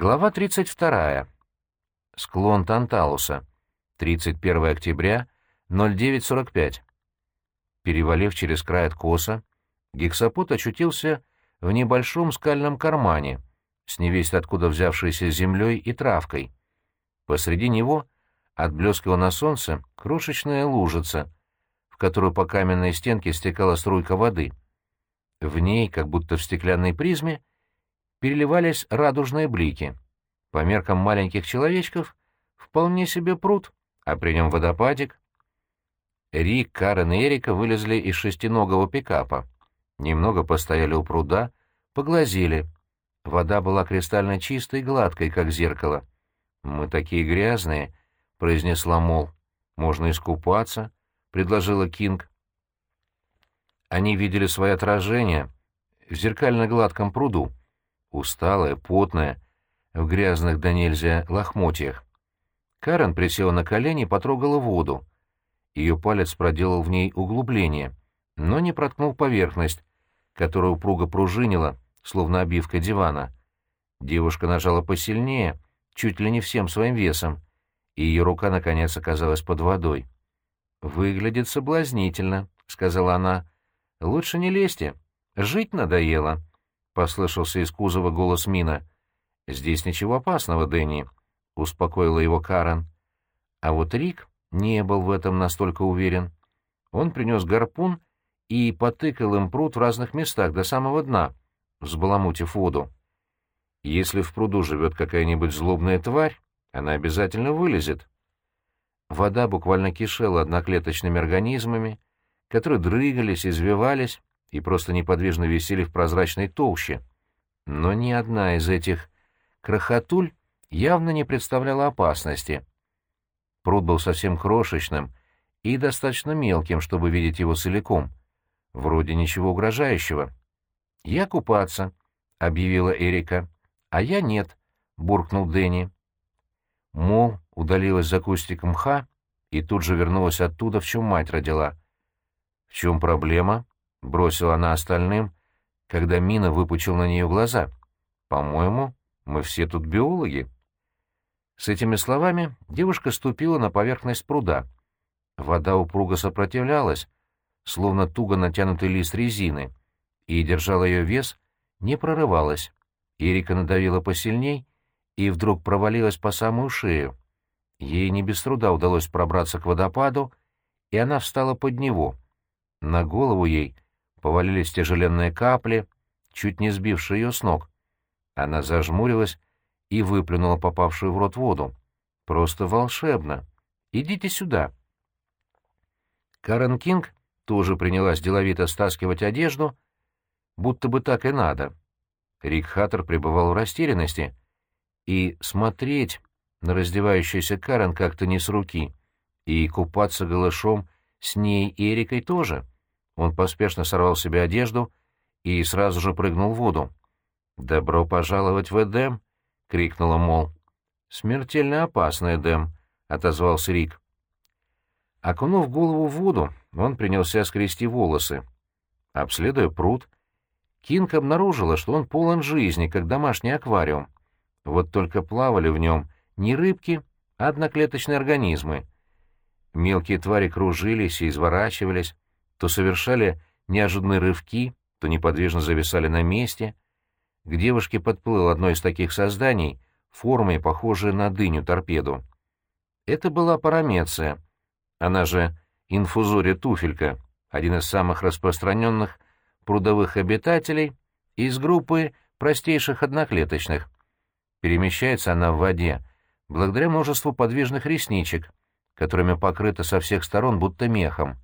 Глава 32. Склон Танталуса. 31 октября, 09.45. Перевалив через край откоса, гексапот очутился в небольшом скальном кармане, с невесть откуда взявшейся землей и травкой. Посреди него отблескивала на солнце крошечная лужица, в которую по каменной стенке стекала струйка воды. В ней, как будто в стеклянной призме, переливались радужные блики. По меркам маленьких человечков вполне себе пруд, а при нем водопадик. Рик, Карен и Эрика вылезли из шестиногого пикапа. Немного постояли у пруда, поглазели. Вода была кристально чистой и гладкой, как зеркало. «Мы такие грязные», — произнесла Мол. «Можно искупаться», — предложила Кинг. Они видели свое отражение в зеркально-гладком пруду усталая, потная, в грязных до нельзя лохмотьях. Карен присела на колени и потрогала воду. Ее палец проделал в ней углубление, но не проткнул поверхность, которая упруго пружинила, словно обивка дивана. Девушка нажала посильнее, чуть ли не всем своим весом, и ее рука, наконец, оказалась под водой. «Выглядит соблазнительно», — сказала она. «Лучше не лезьте. Жить надоело» послышался из кузова голос Мина. «Здесь ничего опасного, Дэнни», — успокоила его Карен. А вот Рик не был в этом настолько уверен. Он принес гарпун и потыкал им пруд в разных местах до самого дна, взбаламутив воду. Если в пруду живет какая-нибудь злобная тварь, она обязательно вылезет. Вода буквально кишела одноклеточными организмами, которые дрыгались, извивались и просто неподвижно висели в прозрачной толще. Но ни одна из этих крохотуль явно не представляла опасности. Пруд был совсем крошечным и достаточно мелким, чтобы видеть его целиком. Вроде ничего угрожающего. «Я купаться», — объявила Эрика. «А я нет», — буркнул Дэнни. Мол удалилась за кустиком мха и тут же вернулась оттуда, в чем мать родила. «В чем проблема?» — бросила она остальным, когда Мина выпучил на нее глаза. «По-моему, мы все тут биологи». С этими словами девушка ступила на поверхность пруда. Вода упруго сопротивлялась, словно туго натянутый лист резины, и держала ее вес, не прорывалась. Эрика надавила посильней и вдруг провалилась по самую шею. Ей не без труда удалось пробраться к водопаду, и она встала под него. На голову ей — повалились тяжеленные капли, чуть не сбившие ее с ног. Она зажмурилась и выплюнула попавшую в рот воду. «Просто волшебно! Идите сюда!» Карен Кинг тоже принялась деловито стаскивать одежду, будто бы так и надо. Рик Хаттер пребывал в растерянности, и смотреть на раздевающуюся Карен как-то не с руки, и купаться голышом с ней и Эрикой тоже — он поспешно сорвал себе одежду и сразу же прыгнул в воду. «Добро пожаловать в Эдем!» — крикнула Мол. «Смертельно опасно, Эдем!» — отозвался Рик. Окунув голову в воду, он принялся скрести волосы. Обследуя пруд, Кинг обнаружила, что он полон жизни, как домашний аквариум. Вот только плавали в нем не рыбки, а одноклеточные организмы. Мелкие твари кружились и изворачивались, то совершали неожиданные рывки, то неподвижно зависали на месте. К девушке подплыл одно из таких созданий, формой похожей на дыню-торпеду. Это была парамеция, она же инфузория туфелька, один из самых распространенных прудовых обитателей из группы простейших одноклеточных. Перемещается она в воде благодаря множеству подвижных ресничек, которыми покрыта со всех сторон будто мехом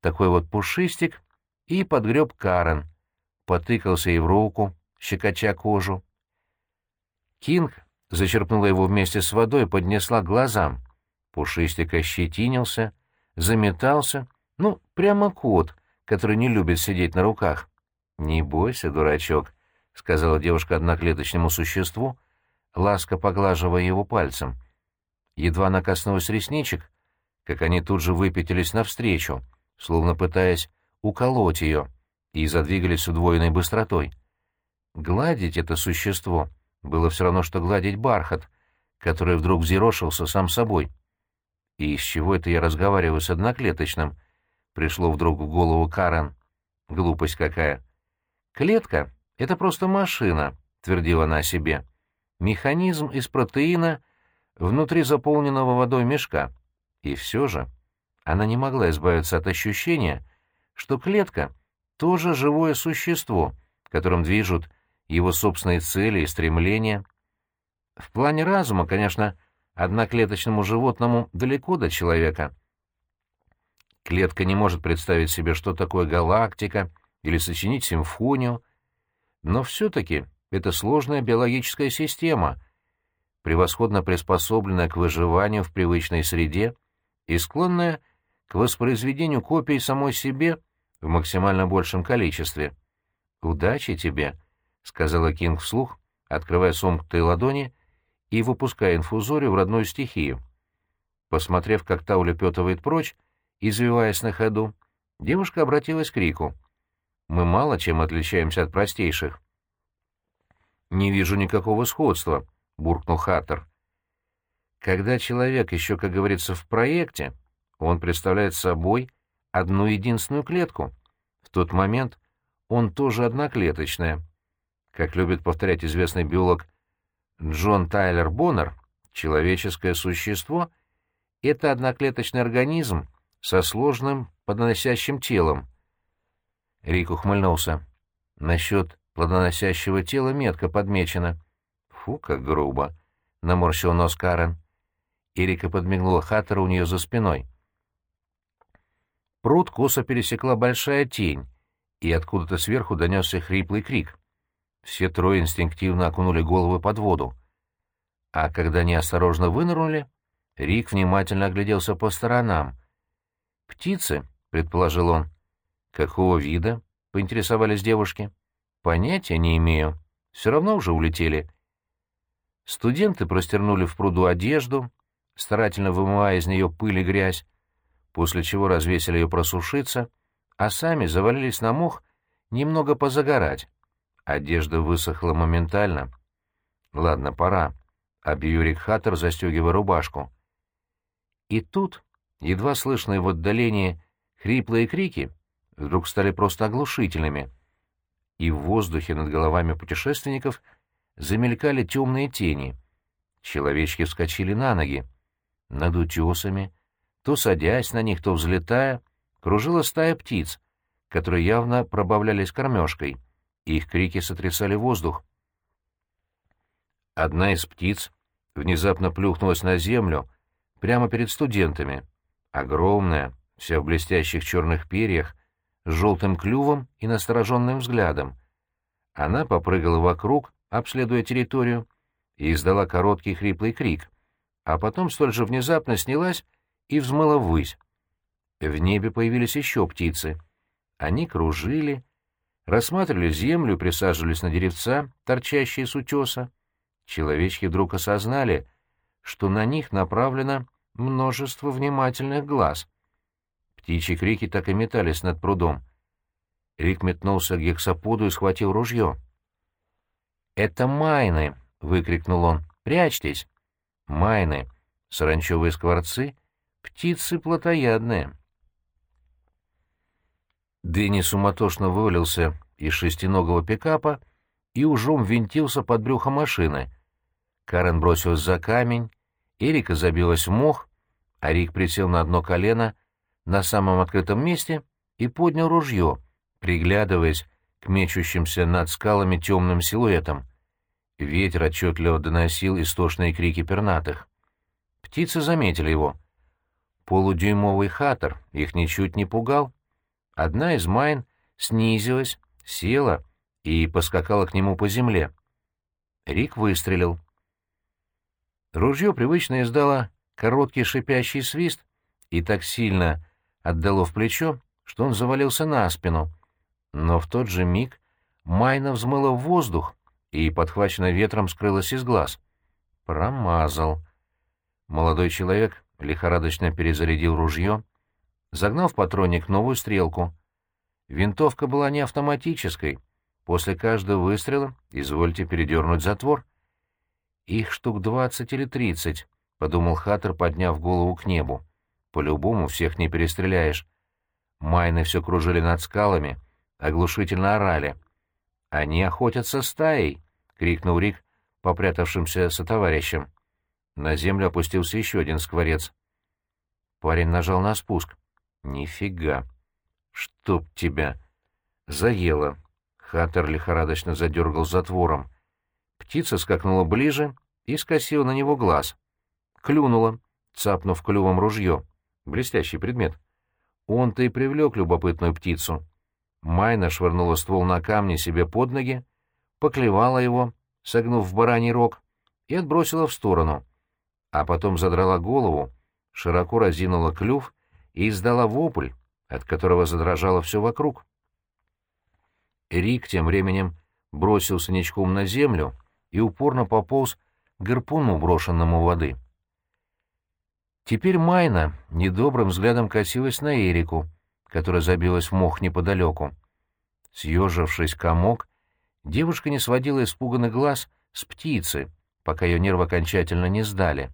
такой вот пушистик, и подгреб Карен, потыкался ей в руку, щекоча кожу. Кинг зачерпнула его вместе с водой и поднесла к глазам. Пушистик ощетинился, заметался, ну, прямо кот, который не любит сидеть на руках. «Не бойся, дурачок», — сказала девушка одноклеточному существу, ласко поглаживая его пальцем. Едва она коснулась ресничек, как они тут же выпятились навстречу — словно пытаясь уколоть ее, и задвигались с удвоенной быстротой. Гладить это существо было все равно, что гладить бархат, который вдруг взъерошился сам собой. И из чего это я разговариваю с одноклеточным? Пришло вдруг в голову Карен. Глупость какая. Клетка — это просто машина, — твердила она себе. Механизм из протеина внутри заполненного водой мешка. И все же она не могла избавиться от ощущения, что клетка — тоже живое существо, которым движут его собственные цели и стремления. В плане разума, конечно, одноклеточному животному далеко до человека. Клетка не может представить себе, что такое галактика, или сочинить симфонию, но все-таки это сложная биологическая система, превосходно приспособленная к выживанию в привычной среде и склонная к воспроизведению копий самой себе в максимально большем количестве. «Удачи тебе», — сказала Кинг вслух, открывая сомкнутые ладони и выпуская инфузорию в родную стихию. Посмотрев, как та улепетывает прочь, извиваясь на ходу, девушка обратилась к Рику. «Мы мало чем отличаемся от простейших». «Не вижу никакого сходства», — буркнул Хаттер. «Когда человек еще, как говорится, в проекте, он представляет собой одну единственную клетку. В тот момент он тоже одноклеточная. Как любит повторять известный биолог Джон Тайлер Боннер, человеческое существо — это одноклеточный организм со сложным плодоносящим телом. Рик ухмыльнулся. Насчет плодоносящего тела метко подмечено. Фу, как грубо. Наморщил нос Карен. Эрика подмигнула Хаттера у нее за спиной. Пруд косо пересекла большая тень, и откуда-то сверху донесся хриплый крик. Все трое инстинктивно окунули головы под воду. А когда они осторожно вынырнули, Рик внимательно огляделся по сторонам. «Птицы», — предположил он. «Какого вида?» — поинтересовались девушки. «Понятия не имею. Все равно уже улетели». Студенты простернули в пруду одежду, старательно вымывая из нее пыль и грязь, после чего развесили ее просушиться, а сами завалились на мох немного позагорать. Одежда высохла моментально. «Ладно, пора», — объявил Рик Хаттер, застегивая рубашку. И тут, едва слышные в отдалении хриплые крики, вдруг стали просто оглушительными, и в воздухе над головами путешественников замелькали темные тени. Человечки вскочили на ноги. Над утесами, то садясь на них, то взлетая, кружила стая птиц, которые явно пробавлялись кормежкой — их крики сотрясали воздух. Одна из птиц внезапно плюхнулась на землю прямо перед студентами. Огромная, вся в блестящих черных перьях, с желтым клювом и настороженным взглядом. Она попрыгала вокруг, обследуя территорию, и издала короткий хриплый крик, а потом столь же внезапно снялась и взмыла ввысь. В небе появились еще птицы. Они кружили, рассматривали землю присаживались на деревца, торчащие с утеса. Человечки вдруг осознали, что на них направлено множество внимательных глаз. Птичьи крики так и метались над прудом. Рик метнулся к гексаподу и схватил ружье. «Это майны!» — выкрикнул он. «Прячьтесь!» «Майны! Саранчевые скворцы! Птицы плотоядные!» Дэнни суматошно вывалился из шестиногого пикапа и ужом винтился под брюхо машины. Карен бросилась за камень, Эрика забилась в мох, а Рик присел на одно колено на самом открытом месте и поднял ружье, приглядываясь к мечущимся над скалами темным силуэтам. Ветер отчетливо доносил истошные крики пернатых. Птицы заметили его. Полудюймовый хатер их ничуть не пугал. Одна из майн снизилась, села и поскакала к нему по земле. Рик выстрелил. Ружье привычно издало короткий шипящий свист и так сильно отдало в плечо, что он завалился на спину. Но в тот же миг Майна взмыла в воздух и, подхваченная ветром, скрылась из глаз. Промазал. Молодой человек лихорадочно перезарядил ружье, загнал в патронник новую стрелку. Винтовка была не автоматической. После каждого выстрела извольте передернуть затвор. «Их штук двадцать или тридцать», — подумал Хаттер, подняв голову к небу. «По-любому всех не перестреляешь». Майны все кружили над скалами, оглушительно орали. «Они охотятся стаей!» — крикнул Рик, попрятавшимся сотоварищем. На землю опустился еще один скворец. Парень нажал на спуск. «Нифига! Чтоб тебя!» «Заело!» Хаттер лихорадочно задергал затвором. Птица скакнула ближе и скосила на него глаз. Клюнула, цапнув клювом ружье. Блестящий предмет. Он-то и привлек любопытную птицу. Майна швырнула ствол на камни себе под ноги, поклевала его, согнув в бараний рог, и отбросила в сторону. А потом задрала голову, широко разинула клюв и издала вопль, от которого задрожало все вокруг. Рик тем временем бросился ничком на землю и упорно пополз к гарпуну, брошенному воды. Теперь Майна недобрым взглядом косилась на Эрику, которая забилась в мох неподалеку. Съежившись комок, девушка не сводила испуганный глаз с птицы, пока ее нервы окончательно не сдали.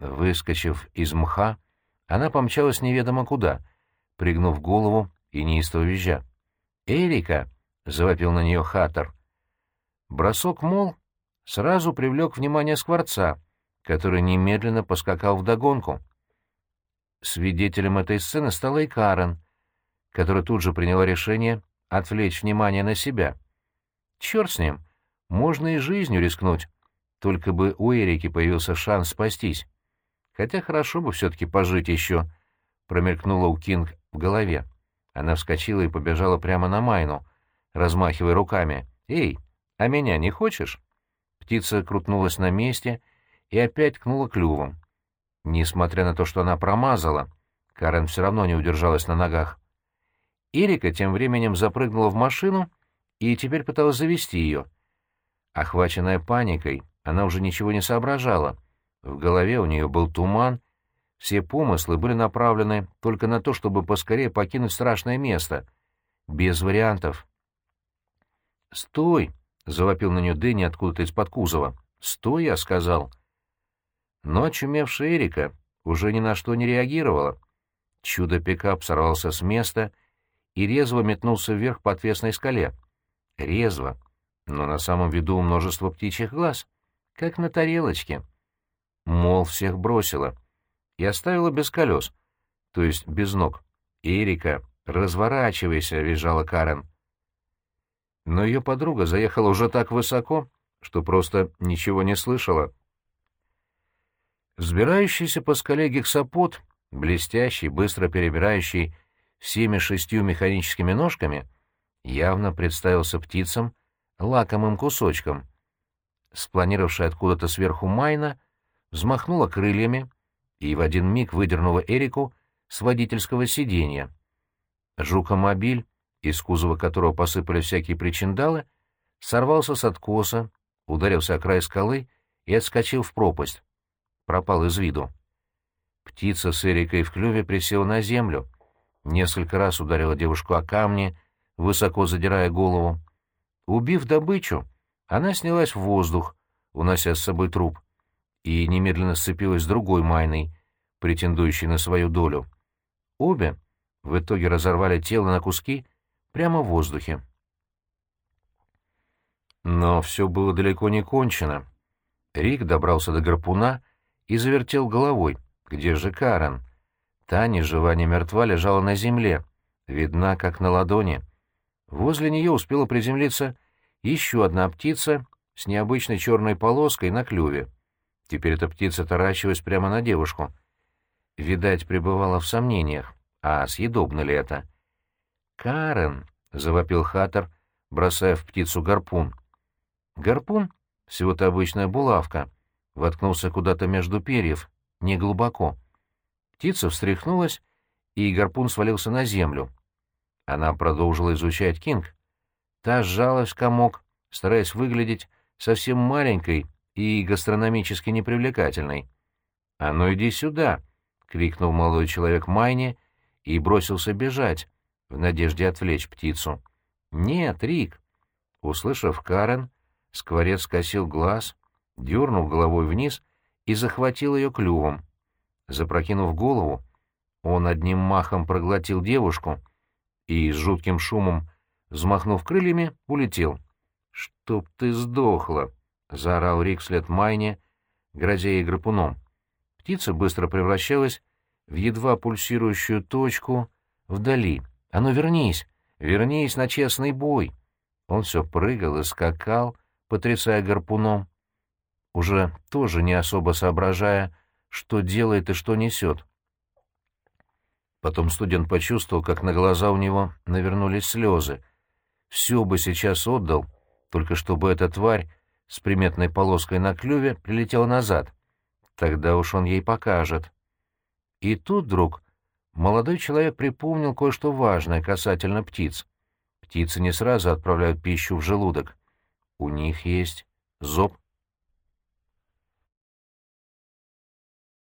Выскочив из мха, она помчалась неведомо куда, пригнув голову и неистово визжа. «Эрика!» — завопил на нее Хаттер. Бросок, мол, сразу привлек внимание Скворца, который немедленно поскакал вдогонку. Свидетелем этой сцены стала и Карен, которая тут же приняла решение отвлечь внимание на себя. Черт с ним, можно и жизнью рискнуть, только бы у Эрики появился шанс спастись. Хотя хорошо бы все-таки пожить еще, промелькнула у Кинг в голове. Она вскочила и побежала прямо на Майну, размахивая руками. «Эй, а меня не хочешь?» Птица крутнулась на месте и опять ткнула клювом. Несмотря на то, что она промазала, Карен все равно не удержалась на ногах. Эрика тем временем запрыгнула в машину и теперь пыталась завести ее. Охваченная паникой, она уже ничего не соображала. В голове у нее был туман, все помыслы были направлены только на то, чтобы поскорее покинуть страшное место. Без вариантов. «Стой!» — завопил на нее Дэнни откуда-то из-под кузова. «Стой!» — я сказал. Но очумевшая Эрика уже ни на что не реагировала. Чудо-пикап сорвался с места и резво метнулся вверх по отвесной скале. Резво, но на самом виду множество птичьих глаз, как на тарелочке. Мол, всех бросила и оставила без колес, то есть без ног. «Эрика, разворачивайся!» — визжала Карен. Но ее подруга заехала уже так высоко, что просто ничего не слышала. Взбирающийся по скале гексапод, блестящий, быстро перебирающий всеми шестью механическими ножками, явно представился птицам лакомым кусочком. Спланировавшая откуда-то сверху Майна взмахнула крыльями и в один миг выдернула Эрику с водительского сиденья. Жукомобиль, из кузова которого посыпали всякие причиндалы, сорвался с откоса, ударился о край скалы и отскочил в пропасть. Пропал из виду. Птица с Эрикой в клюве присела на землю — Несколько раз ударила девушку о камни, высоко задирая голову. Убив добычу, она снялась в воздух, унося с собой труп, и немедленно сцепилась с другой майной, претендующей на свою долю. Обе в итоге разорвали тело на куски прямо в воздухе. Но все было далеко не кончено. Рик добрался до гарпуна и завертел головой. Где же Карен? Та, ни жива, ни мертва, лежала на земле, видна, как на ладони. Возле нее успела приземлиться еще одна птица с необычной черной полоской на клюве. Теперь эта птица таращилась прямо на девушку. Видать, пребывала в сомнениях, а съедобно ли это? «Карен!» — завопил Хаттер, бросая в птицу гарпун. Гарпун, всего-то обычная булавка, воткнулся куда-то между перьев, неглубоко. Птица встряхнулась, и гарпун свалился на землю. Она продолжила изучать Кинг. Та сжалась в комок, стараясь выглядеть совсем маленькой и гастрономически непривлекательной. «А ну иди сюда!» — крикнул молодой человек Майне и бросился бежать, в надежде отвлечь птицу. «Нет, Рик!» Услышав Карен, скворец скосил глаз, дернул головой вниз и захватил ее клювом. Запрокинув голову, он одним махом проглотил девушку и с жутким шумом, взмахнув крыльями, улетел. «Чтоб ты сдохла!» — заорал Рик вслед Майне, грозя ей грапуном. Птица быстро превращалась в едва пульсирующую точку вдали. «А ну вернись! Вернись на честный бой!» Он все прыгал и скакал, потрясая гарпуном, уже тоже не особо соображая, что делает и что несет. Потом студент почувствовал, как на глаза у него навернулись слезы. Все бы сейчас отдал, только чтобы эта тварь с приметной полоской на клюве прилетела назад. Тогда уж он ей покажет. И тут вдруг молодой человек припомнил кое-что важное касательно птиц. Птицы не сразу отправляют пищу в желудок. У них есть зоб.